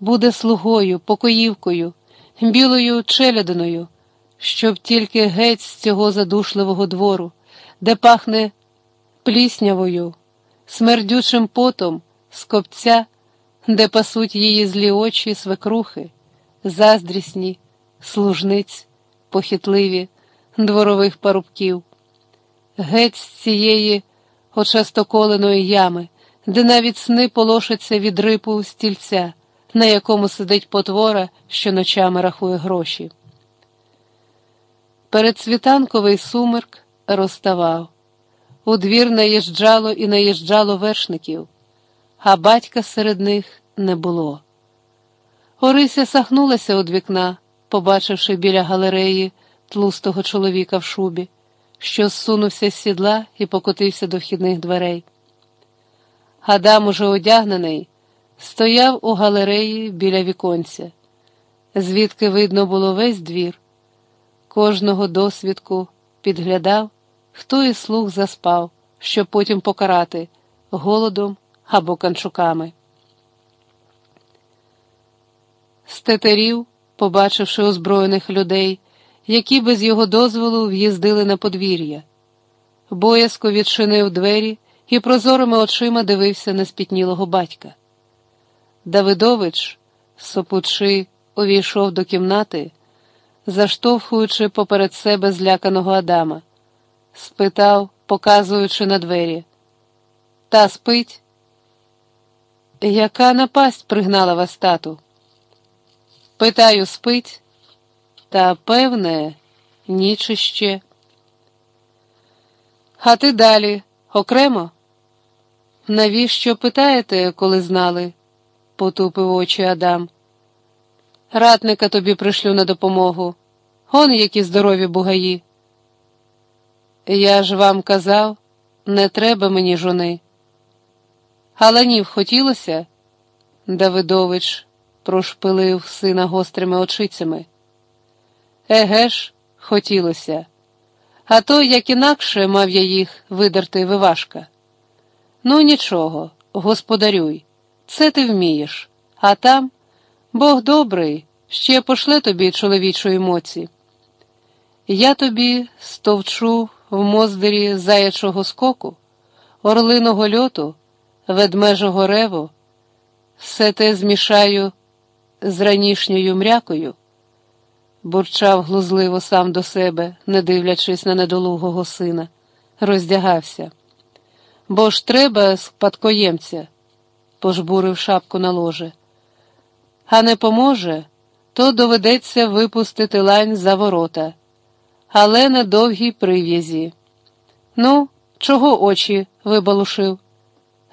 буде слугою, покоївкою, білою челядиною, щоб тільки геть з цього задушливого двору, де пахне пліснявою, смердючим потом, з копця, де пасуть її злі очі, свекрухи, заздрісні, служниць, похитливі, дворових парубків, геть з цієї очастоколеної ями, де навіть сни полошаться від рипу стільця, на якому сидить потвора, що ночами рахує гроші. Передсвітанковий сумерк розставав. У двір наїжджало і наїжджало вершників, а батька серед них не було. Орися сахнулася від вікна, побачивши біля галереї тлустого чоловіка в шубі, що зсунувся з сідла і покотився до вхідних дверей. Адам, уже одягнений, стояв у галереї біля віконця, звідки видно було весь двір, кожного досвідку підглядав, хто із слуг заспав, щоб потім покарати голодом або канчуками. Стетерів, побачивши озброєних людей, які без його дозволу в'їздили на подвір'я, боязко відчинив двері і прозорими очима дивився на спітнілого батька. Давидович, сопучи, увійшов до кімнати, заштовхуючи поперед себе зляканого Адама, спитав, показуючи на двері. Та спить? Яка напасть пригнала вас тату? Питаю, спить, та певне, ніч іще. А ти далі окремо? Навіщо питаєте, коли знали? Потупив очі Адам. Ратника тобі пришлю на допомогу. Он які здорові бугаї. Я ж вам казав, не треба мені жони. Галанів хотілося? Давидович прошпилив сина гострими очицями. Еге ж, хотілося, а то, як інакше мав я їх видерти вивашка. Ну, нічого, господарюй, це ти вмієш, а там Бог добрий, ще пошле тобі чоловічої моці. Я тобі стовчу в моздирі заячого скоку, орлиного льоту, ведмежого реву, все те змішаю з ранішньою мрякою, бурчав глузливо сам до себе, не дивлячись на недолугого сина, роздягався. Бо ж треба спадкоємця, пожбурив шапку на ложе. А не поможе, то доведеться випустити лань за ворота, але на довгій прив'язі. Ну, чого очі вибалушив?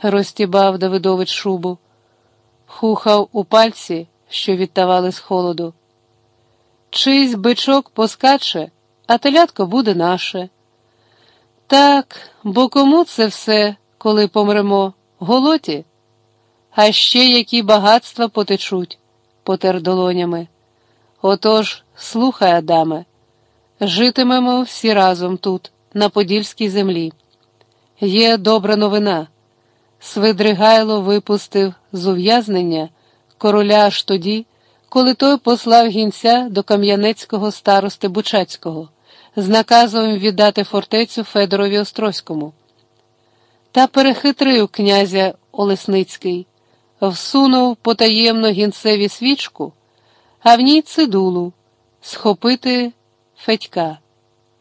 розтібав Давидович шубу, хухав у пальці, що відтавали з холоду. Чийсь бичок поскаче, а телятко буде наше. Так, бо кому це все, коли помремо, голоті? А ще які багатства потечуть, потер долонями. Отож, слухай, Адаме, житимемо всі разом тут, на Подільській землі. Є добра новина. Свидригайло випустив з ув'язнення короля аж тоді, коли той послав гінця до Кам'янецького старости Бучацького з наказом віддати фортецю Федорові Острозькому. Та перехитрив князя Олесницький, всунув потаємно гінцеві свічку, а в ній цидулу схопити Федька.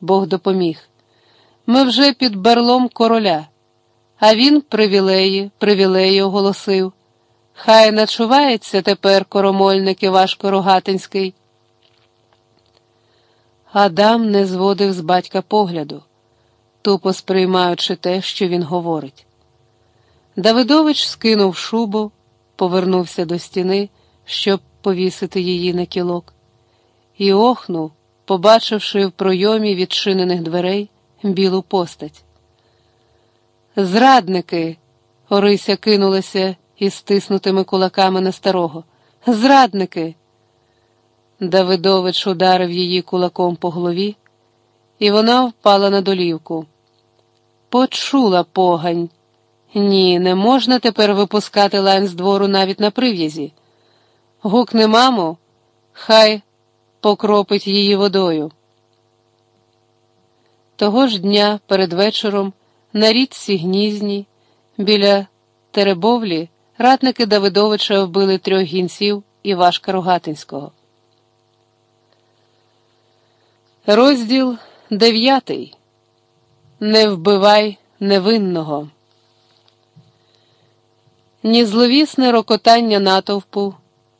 Бог допоміг. Ми вже під берлом короля, а він привілеї, привілеї оголосив. Хай начувається тепер коромольник Івашко Рогатинський. Адам не зводив з батька погляду, тупо сприймаючи те, що він говорить. Давидович скинув шубу, повернувся до стіни, щоб повісити її на кілок, і охнув, побачивши в пройомі відчинених дверей білу постать. Зрадники! Орися кинулася із стиснутими кулаками на старого. Зрадники! Давидович ударив її кулаком по голові, і вона впала на долівку. Почула погань. Ні, не можна тепер випускати лань з двору навіть на прив'язі. Гукне маму, хай покропить її водою. Того ж дня перед вечором на річці Гнізні біля Теребовлі ратники Давидовича вбили трьох гінців Івашка Рогатинського. Розділ дев'ятий. Не вбивай невинного. Ні зловісне рокотання натовпу,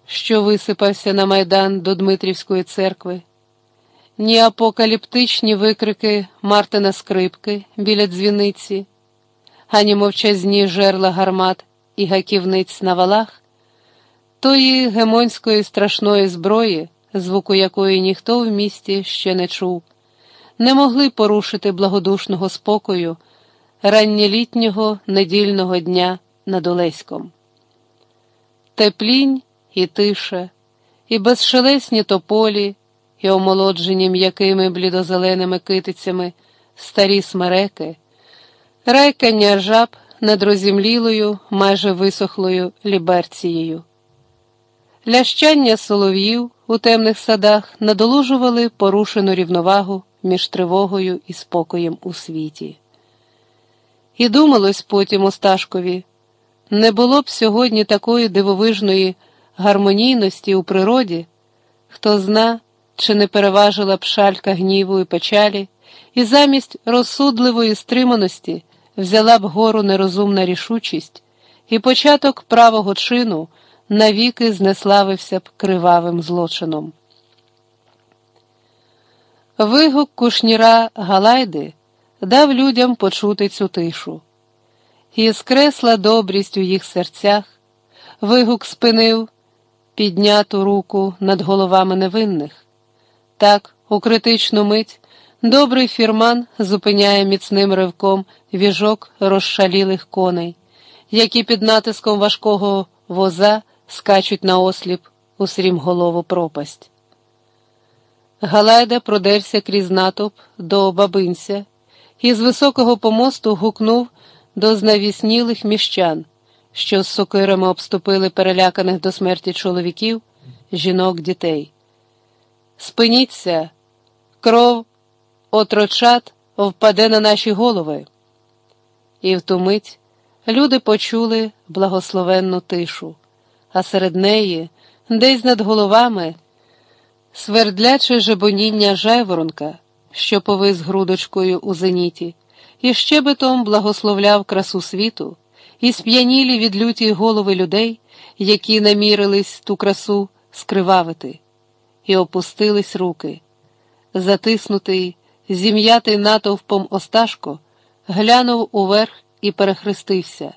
що висипався на майдан до Дмитрівської церкви, ні апокаліптичні викрики Мартина Скрипки біля дзвіниці, ані мовчазні жерла гармат і гаківниць на валах, тої гемонської страшної зброї, звуку якої ніхто в місті ще не чув, не могли порушити благодушного спокою ранньолітнього недільного дня над Олеськом. Теплінь і тиша, і безшелесні тополі, і омолоджені м'якими блідозеленими китицями старі смереки, райкання жаб над розімлілою, майже висохлою ліберцією. Лящання солов'їв у темних садах надолужували порушену рівновагу між тривогою і спокоєм у світі. І думалось потім Осташкові, не було б сьогодні такої дивовижної гармонійності у природі, хто зна, чи не переважила б шалька гніву і печалі, і замість розсудливої стриманості взяла б гору нерозумна рішучість, і початок правого чину навіки знеславився б кривавим злочином. Вигук кушніра Галайди дав людям почути цю тишу, і скресла добрість у їх серцях, вигук спинив підняту руку над головами невинних. Так, у критичну мить, добрий фірман зупиняє міцним ривком віжок розшалілих коней, які під натиском важкого воза скачуть на осліп у срімголову пропасть. Галайда продерся крізь натовп до бабинця і з високого помосту гукнув до знавіснілих міщан, що з сокирами обступили переляканих до смерті чоловіків, жінок, дітей. Спиніться, кров отрочат впаде на наші голови. І в ту мить люди почули благословенну тишу, а серед неї, десь над головами, свердляче жебоніння жайворонка, що повис грудочкою у зеніті, і щебетом благословляв красу світу, і сп'янілі від люті голови людей, які намірились ту красу скривавити, і опустились руки. Затиснутий, зім'ятий натовпом Осташко, глянув уверх і перехрестився.